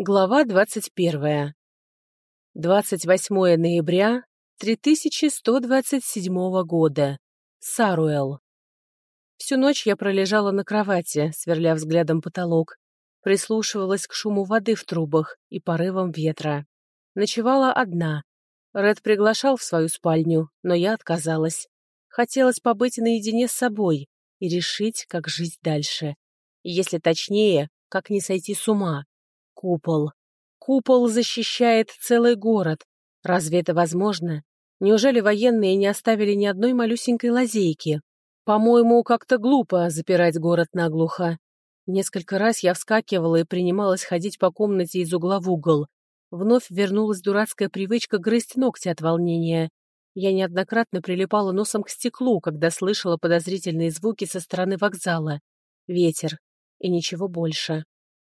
Глава 21. 28 ноября 3127 года. Саруэл. Всю ночь я пролежала на кровати, сверля взглядом потолок, прислушивалась к шуму воды в трубах и порывам ветра. Ночевала одна. Ред приглашал в свою спальню, но я отказалась. Хотелось побыть наедине с собой и решить, как жить дальше. Если точнее, как не сойти с ума. Купол. Купол защищает целый город. Разве это возможно? Неужели военные не оставили ни одной малюсенькой лазейки? По-моему, как-то глупо запирать город наглухо. Несколько раз я вскакивала и принималась ходить по комнате из угла в угол. Вновь вернулась дурацкая привычка грызть ногти от волнения. Я неоднократно прилипала носом к стеклу, когда слышала подозрительные звуки со стороны вокзала. Ветер. И ничего больше.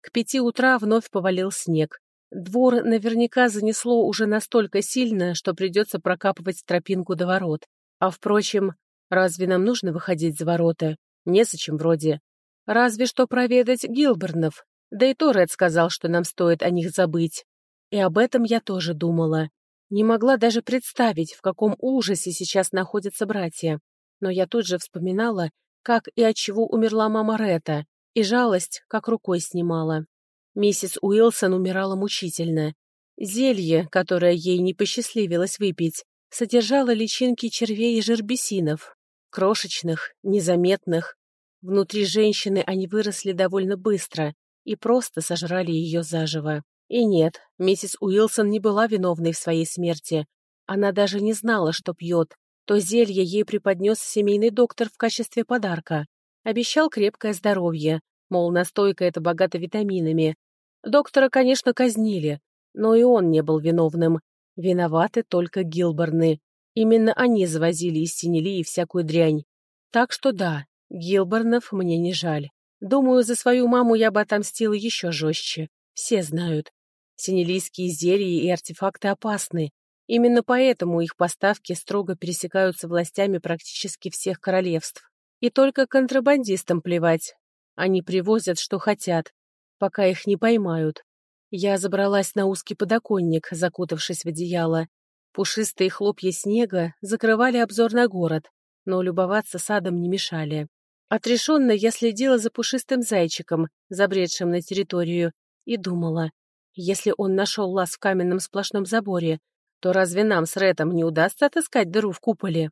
К пяти утра вновь повалил снег. Двор наверняка занесло уже настолько сильно, что придется прокапывать тропинку до ворот. А впрочем, разве нам нужно выходить за ворота? Незачем вроде. Разве что проведать Гилбернов. Да и то Ред сказал, что нам стоит о них забыть. И об этом я тоже думала. Не могла даже представить, в каком ужасе сейчас находятся братья. Но я тут же вспоминала, как и от чего умерла мама Ретта, и жалость как рукой снимала. Миссис Уилсон умирала мучительно. Зелье, которое ей не посчастливилось выпить, содержало личинки червей и жербесинов. Крошечных, незаметных. Внутри женщины они выросли довольно быстро и просто сожрали ее заживо. И нет, миссис Уилсон не была виновной в своей смерти. Она даже не знала, что пьет. То зелье ей преподнес семейный доктор в качестве подарка. Обещал крепкое здоровье, мол, настойка эта богата витаминами. Доктора, конечно, казнили, но и он не был виновным. Виноваты только Гилборны. Именно они завозили из Синелии всякую дрянь. Так что да, Гилборнов мне не жаль. Думаю, за свою маму я бы отомстила еще жестче. Все знают. Синелийские зелья и артефакты опасны. Именно поэтому их поставки строго пересекаются властями практически всех королевств. И только контрабандистам плевать. Они привозят, что хотят, пока их не поймают. Я забралась на узкий подоконник, закутавшись в одеяло. Пушистые хлопья снега закрывали обзор на город, но любоваться садом не мешали. Отрешенно я следила за пушистым зайчиком, забредшим на территорию, и думала, если он нашел лаз в каменном сплошном заборе, то разве нам с Ретом не удастся отыскать дыру в куполе?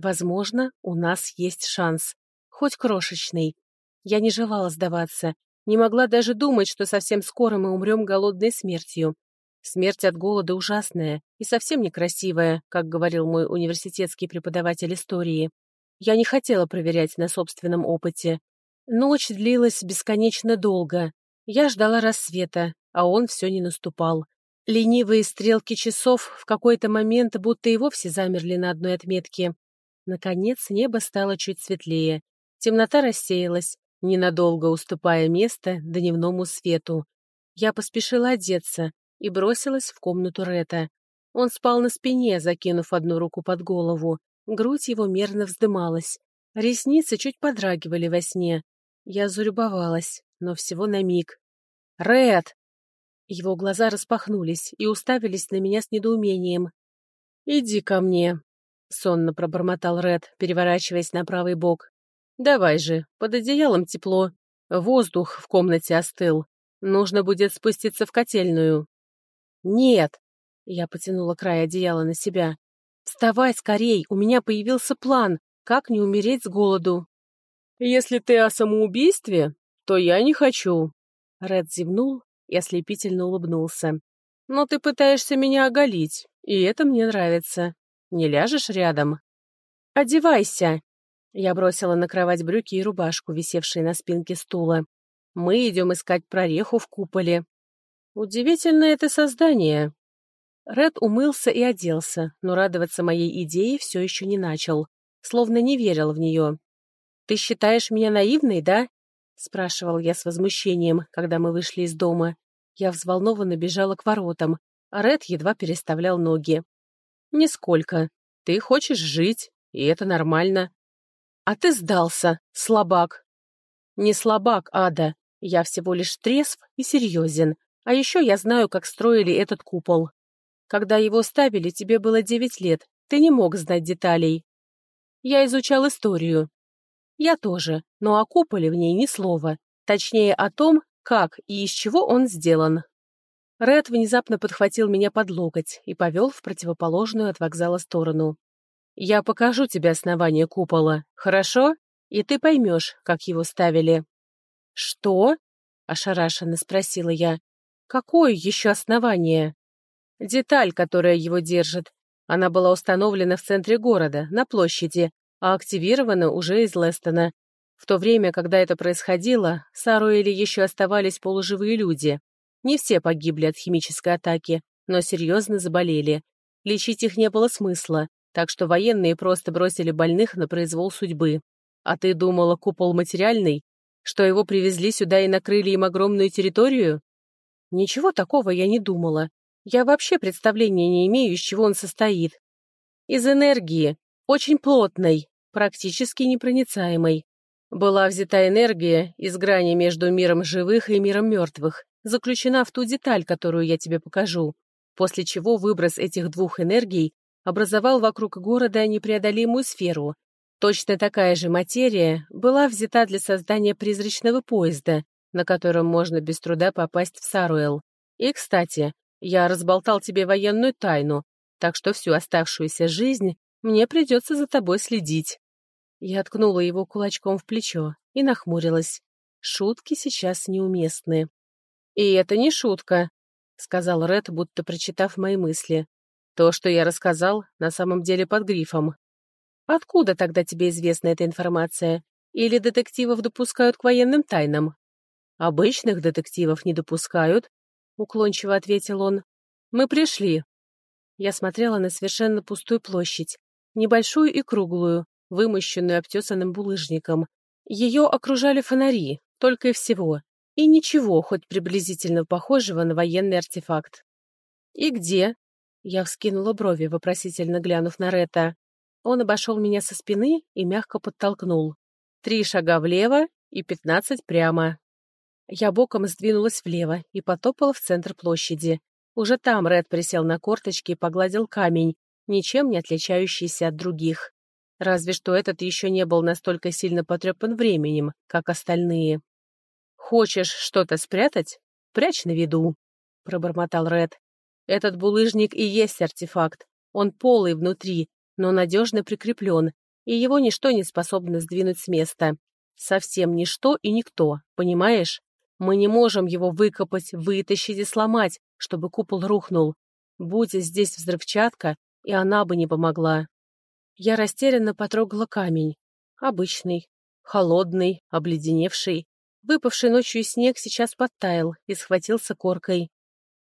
Возможно, у нас есть шанс. Хоть крошечный. Я не желала сдаваться. Не могла даже думать, что совсем скоро мы умрем голодной смертью. Смерть от голода ужасная и совсем некрасивая, как говорил мой университетский преподаватель истории. Я не хотела проверять на собственном опыте. Ночь длилась бесконечно долго. Я ждала рассвета, а он все не наступал. Ленивые стрелки часов в какой-то момент будто и вовсе замерли на одной отметке. Наконец небо стало чуть светлее. Темнота рассеялась, ненадолго уступая место дневному свету. Я поспешила одеться и бросилась в комнату Рета. Он спал на спине, закинув одну руку под голову. Грудь его мерно вздымалась. Ресницы чуть подрагивали во сне. Я зарюбовалась, но всего на миг. «Ред!» Его глаза распахнулись и уставились на меня с недоумением. «Иди ко мне», — сонно пробормотал Ред, переворачиваясь на правый бок. «Давай же, под одеялом тепло. Воздух в комнате остыл. Нужно будет спуститься в котельную». «Нет!» — я потянула край одеяла на себя. «Вставай скорей, у меня появился план, как не умереть с голоду». «Если ты о самоубийстве, то я не хочу». Ред зевнул и ослепительно улыбнулся. «Но ты пытаешься меня оголить, и это мне нравится. Не ляжешь рядом?» «Одевайся!» Я бросила на кровать брюки и рубашку, висевшие на спинке стула. «Мы идем искать прореху в куполе». «Удивительное это создание!» Ред умылся и оделся, но радоваться моей идее все еще не начал, словно не верил в нее. «Ты считаешь меня наивной, да?» — спрашивал я с возмущением, когда мы вышли из дома. Я взволнованно бежала к воротам, а Ред едва переставлял ноги. «Нисколько. Ты хочешь жить, и это нормально. А ты сдался, слабак. Не слабак, Ада. Я всего лишь трезв и серьезен. А еще я знаю, как строили этот купол. Когда его ставили, тебе было девять лет, ты не мог знать деталей. Я изучал историю. Я тоже, но о куполе в ней ни слова. Точнее, о том, как и из чего он сделан. Ред внезапно подхватил меня под локоть и повел в противоположную от вокзала сторону. «Я покажу тебе основание купола, хорошо? И ты поймешь, как его ставили». «Что?» — ошарашенно спросила я. «Какое еще основание?» «Деталь, которая его держит. Она была установлена в центре города, на площади, а активирована уже из Лестона. В то время, когда это происходило, в Саруэле еще оставались полуживые люди. Не все погибли от химической атаки, но серьезно заболели. Лечить их не было смысла, так что военные просто бросили больных на произвол судьбы. А ты думала, купол материальный? Что его привезли сюда и накрыли им огромную территорию? Ничего такого я не думала. Я вообще представления не имею, из чего он состоит. Из энергии, очень плотной, практически непроницаемой. Была взята энергия из грани между миром живых и миром мертвых, заключена в ту деталь, которую я тебе покажу, после чего выброс этих двух энергий образовал вокруг города непреодолимую сферу. Точно такая же материя была взята для создания призрачного поезда, на котором можно без труда попасть в Саруэл. И, кстати, я разболтал тебе военную тайну, так что всю оставшуюся жизнь мне придется за тобой следить. Я ткнула его кулачком в плечо и нахмурилась. Шутки сейчас неуместны. «И это не шутка», — сказал Ред, будто прочитав мои мысли. «То, что я рассказал, на самом деле под грифом». «Откуда тогда тебе известна эта информация? Или детективов допускают к военным тайнам?» «Обычных детективов не допускают», — уклончиво ответил он. «Мы пришли». Я смотрела на совершенно пустую площадь, небольшую и круглую, вымощенную обтесанным булыжником. Ее окружали фонари, только и всего и ничего, хоть приблизительно похожего на военный артефакт. «И где?» Я вскинула брови, вопросительно глянув на Ретта. Он обошел меня со спины и мягко подтолкнул. Три шага влево и пятнадцать прямо. Я боком сдвинулась влево и потопала в центр площади. Уже там Ред присел на корточки и погладил камень, ничем не отличающийся от других. Разве что этот еще не был настолько сильно потрепан временем, как остальные. «Хочешь что-то спрятать? Прячь на виду», — пробормотал Ред. «Этот булыжник и есть артефакт. Он полый внутри, но надежно прикреплен, и его ничто не способно сдвинуть с места. Совсем ничто и никто, понимаешь? Мы не можем его выкопать, вытащить и сломать, чтобы купол рухнул. Будь здесь взрывчатка, и она бы не помогла». Я растерянно потрогала камень. Обычный, холодный, обледеневший. Выпавший ночью снег сейчас подтаял и схватился коркой.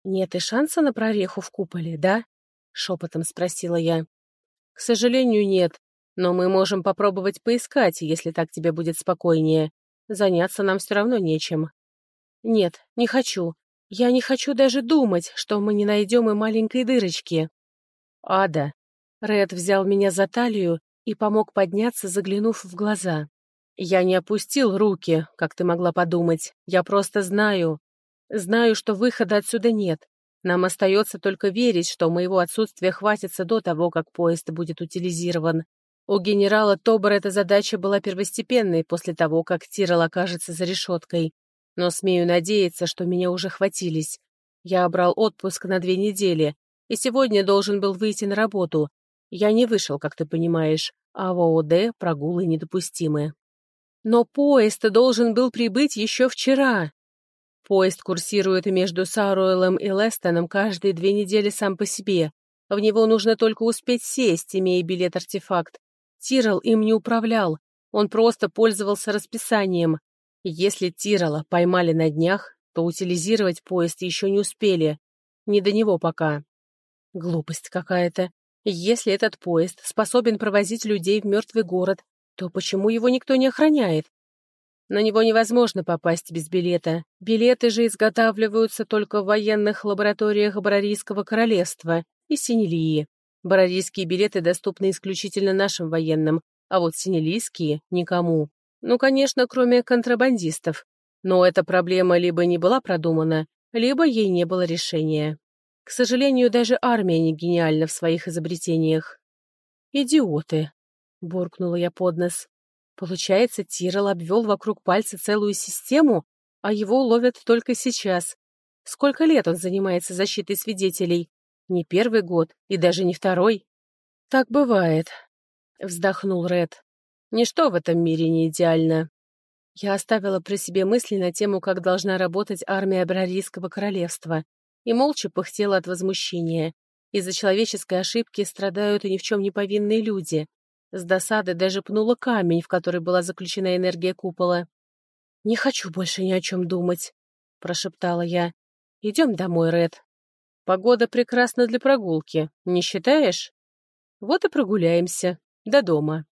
«Нет и шанса на прореху в куполе, да?» — шепотом спросила я. «К сожалению, нет, но мы можем попробовать поискать, если так тебе будет спокойнее. Заняться нам все равно нечем». «Нет, не хочу. Я не хочу даже думать, что мы не найдем и маленькой дырочки». «Ада». Ред взял меня за талию и помог подняться, заглянув в глаза. Я не опустил руки, как ты могла подумать. Я просто знаю. Знаю, что выхода отсюда нет. Нам остается только верить, что моего отсутствия хватится до того, как поезд будет утилизирован. У генерала Тобор эта задача была первостепенной после того, как Тирол окажется за решеткой. Но смею надеяться, что меня уже хватились. Я брал отпуск на две недели, и сегодня должен был выйти на работу. Я не вышел, как ты понимаешь, а в ООД прогулы недопустимы. Но поезд должен был прибыть еще вчера. Поезд курсирует между Саруэлом и Лестоном каждые две недели сам по себе. В него нужно только успеть сесть, имея билет-артефакт. Тирол им не управлял, он просто пользовался расписанием. Если Тирола поймали на днях, то утилизировать поезд еще не успели. Не до него пока. Глупость какая-то. Если этот поезд способен провозить людей в мертвый город, то почему его никто не охраняет? На него невозможно попасть без билета. Билеты же изготавливаются только в военных лабораториях Барарийского королевства и Синелии. Барарийские билеты доступны исключительно нашим военным, а вот синелийские — никому. Ну, конечно, кроме контрабандистов. Но эта проблема либо не была продумана, либо ей не было решения. К сожалению, даже армия не гениальна в своих изобретениях. «Идиоты!» — буркнула я под нос. Получается, Тирол обвел вокруг пальца целую систему, а его ловят только сейчас. Сколько лет он занимается защитой свидетелей? Не первый год и даже не второй. Так бывает, вздохнул Ред. Ничто в этом мире не идеально. Я оставила при себе мысли на тему, как должна работать армия Брарийского королевства, и молча пыхтела от возмущения. Из-за человеческой ошибки страдают и ни в чем не повинные люди. С досады даже пнула камень, в который была заключена энергия купола. «Не хочу больше ни о чем думать», — прошептала я. «Идем домой, Ред». «Погода прекрасна для прогулки, не считаешь?» «Вот и прогуляемся. До дома».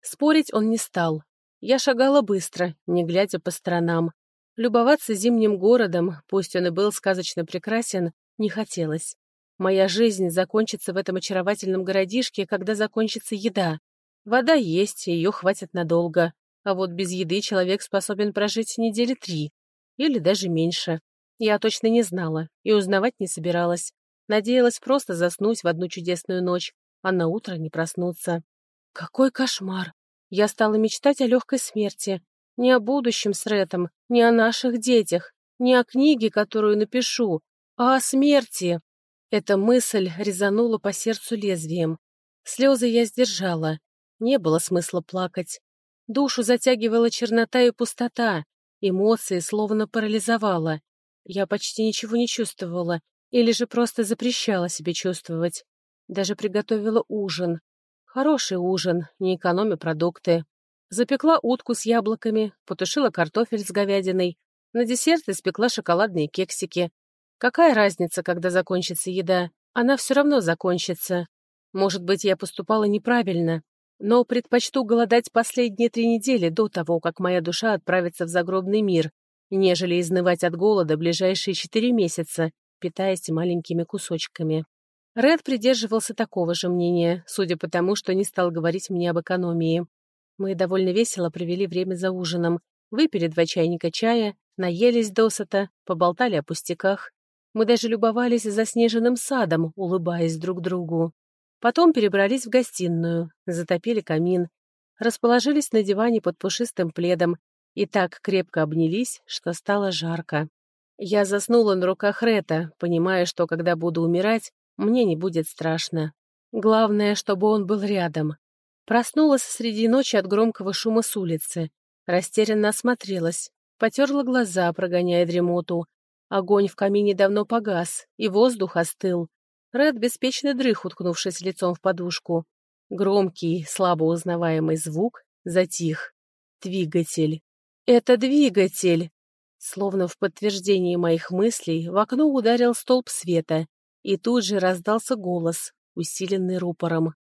Спорить он не стал. Я шагала быстро, не глядя по сторонам. Любоваться зимним городом, пусть он и был сказочно прекрасен, не хотелось. Моя жизнь закончится в этом очаровательном городишке, когда закончится еда. Вода есть, ее хватит надолго. А вот без еды человек способен прожить недели три. Или даже меньше. Я точно не знала и узнавать не собиралась. Надеялась просто заснуть в одну чудесную ночь, а на утро не проснуться. Какой кошмар! Я стала мечтать о легкой смерти. Не о будущем с Ретом, не о наших детях, не о книге, которую напишу, а о смерти. Эта мысль резанула по сердцу лезвием. Слезы я сдержала. Не было смысла плакать. Душу затягивала чернота и пустота. Эмоции словно парализовала. Я почти ничего не чувствовала, или же просто запрещала себе чувствовать. Даже приготовила ужин. Хороший ужин, не экономя продукты. Запекла утку с яблоками, потушила картофель с говядиной. На десерт испекла шоколадные кексики. Какая разница, когда закончится еда? Она все равно закончится. Может быть, я поступала неправильно, но предпочту голодать последние три недели до того, как моя душа отправится в загробный мир, нежели изнывать от голода ближайшие четыре месяца, питаясь маленькими кусочками. Ред придерживался такого же мнения, судя по тому, что не стал говорить мне об экономии. Мы довольно весело провели время за ужином, выпили два чайника чая, наелись досыта, поболтали о пустяках. Мы даже любовались заснеженным садом, улыбаясь друг другу. Потом перебрались в гостиную, затопили камин, расположились на диване под пушистым пледом и так крепко обнялись, что стало жарко. Я заснула на руках Рета, понимая, что когда буду умирать, мне не будет страшно. Главное, чтобы он был рядом. Проснулась среди ночи от громкого шума с улицы. Растерянно осмотрелась, потерла глаза, прогоняя дремоту, Огонь в камине давно погас, и воздух остыл. Ред беспечно дрых, уткнувшись лицом в подушку. Громкий, слабо узнаваемый звук затих. Двигатель. Это двигатель! Словно в подтверждении моих мыслей в окно ударил столб света, и тут же раздался голос, усиленный рупором.